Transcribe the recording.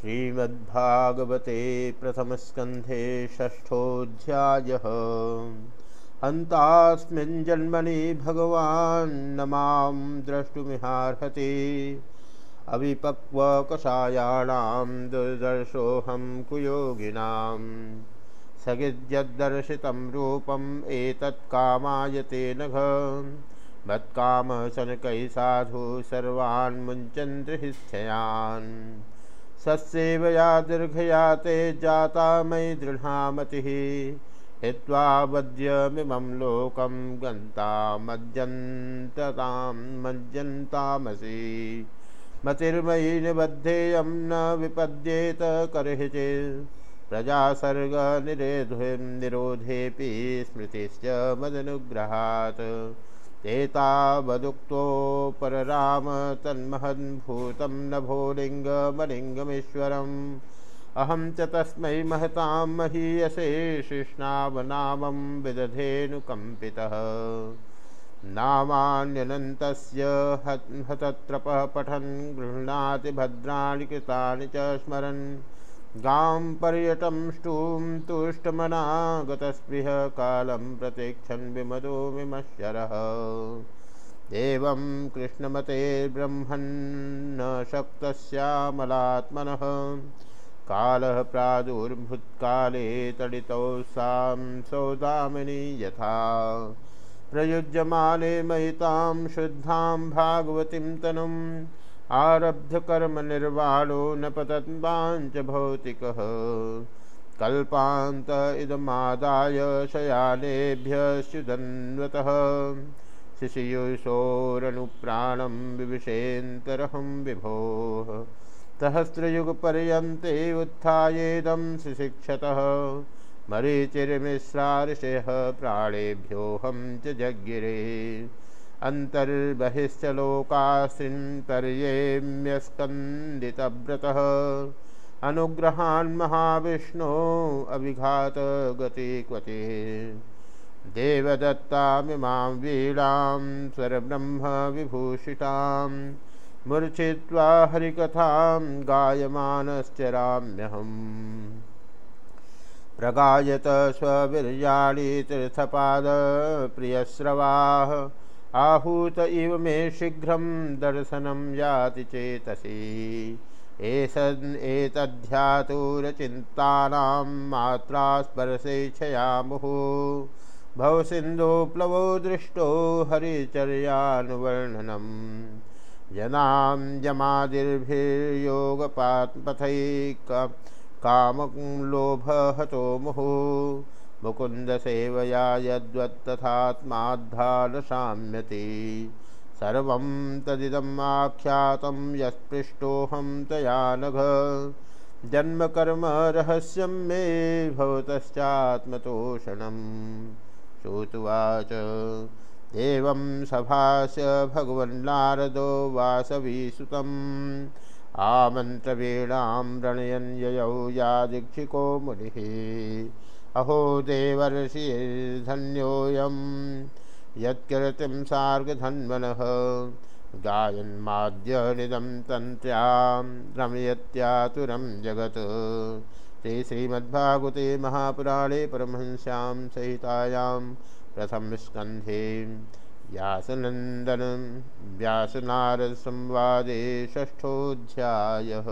श्रीमद्भागवते प्रथमस्कन्धे षष्ठोऽध्यायः। हन्तास्मिन् जन्मनि भगवान् न माँ द्रष्टुमिहार्हति। अविपक्वकषायाणां दुर्दर्शोऽहं कुयोगिनां। स्थगिद्यद्दर्शितं रूपम् एतत्कामायते साधु सर्वान् मुञ्चन्द्रहिस्थयान् सस्येवया दीर्घया ते जाता मयि दृढामतिः। हित्वा वद्यमिमं लोकं गन्तामज्जन्ततां मज्जन्तामसि। मतिर्मयि निबद्धेयं न विपद्येत कर्हिचे प्रजासर्गनिरेधुं निरोधेऽपि स्मृतिश्च मदनुग्रहात्। एतावदुक्तो परराम तन्महद्भूतं नभो लिङ्गमलिङ्गमीश्वरम् अहं च तस्मै महतां महीयसे शिष्णावनामं विदधेनुकम्पितः। नामान्यनन्तस्य हतत्रपः पठन् गृह्णाति भद्राणि कृतानि च स्मरन्। गां पर्यटंष्टुं तुष्टमनागतस्पृह कालं प्रतीक्षन् विमदो विमश्चरः। एवं कृष्णमतेर्ब्रह्मन् शक्तस्यामलात्मनः। कालः प्रादुर्भूत्काले तडितौ सां सौदामिनी यथा। प्रयुज्यमाने मयितां शुद्धां भागवतीं तनुम्। आरब्धकर्मनिर्वाणो न पतन्वाञ्च भौतिकः। कल्पान्त इदमादाय शयानेभ्यश्च्युदन्वतः शिशियुषोरनुप्राणं विविशेन्तरहं विभोः। सहस्रयुगपर्यन्ते उत्थायेदं शिशिक्षतः मरीचिर्मिश्रार्षयः प्राणेभ्योऽहं च जज्ञिरे। अन्तर्बहिश्च लोकास्त्रिन्तर्येम्यस्कन्दितव्रतः अनुग्रहान् महाविष्णो अभिघात गति क्वति। देवदत्तामिमां वीणां स्वरब्रह्मविभूषितां मूर्छित्वा हरिकथां गायमानश्चराम्यहम् प्रगायत स्ववीर्याणि तीर्थपादप्रियस्रवाः आहूत इव मे शीघ्रं दर्शनं याति चेतसि। एषन् एतध्यातुरचिन्तानां मात्रा स्पर्शेच्छयामुः भवसिन्धुप्लवो दृष्टो हरिचर्यानुवर्णनं। जनां यमादिर्भिर्योगपात्पथैक कामलोभहतो मुहुः। मुकुन्दसेवया यद्वत्तथात्माद्धालशाम्यति सर्वं तदिदम् आख्यातं यत्पृष्टोऽहं तया नघ जन्मकर्मरहस्यं मे भवतश्चात्मतोषणं श्रुतुवाच। एवं सभास्य भगवन्नारदो वासवीसुतम्। आमन्त्रवीणां रणयन् ययौ यादीक्षिको मुनिः। अहो देवर्षि देवर्षिर्धन्योऽयं यत्कीर्तिं सार्गधन्वनः। गायन्माद्यनिदं तन्त्र्यां रमयत्यातुरं जगत्। श्रीश्रीमद्भागवते महापुराणे परमहंस्यां सहितायां प्रथमस्कन्धे व्यासनन्दनं व्यासनारदसंवादे षष्ठोऽध्यायः।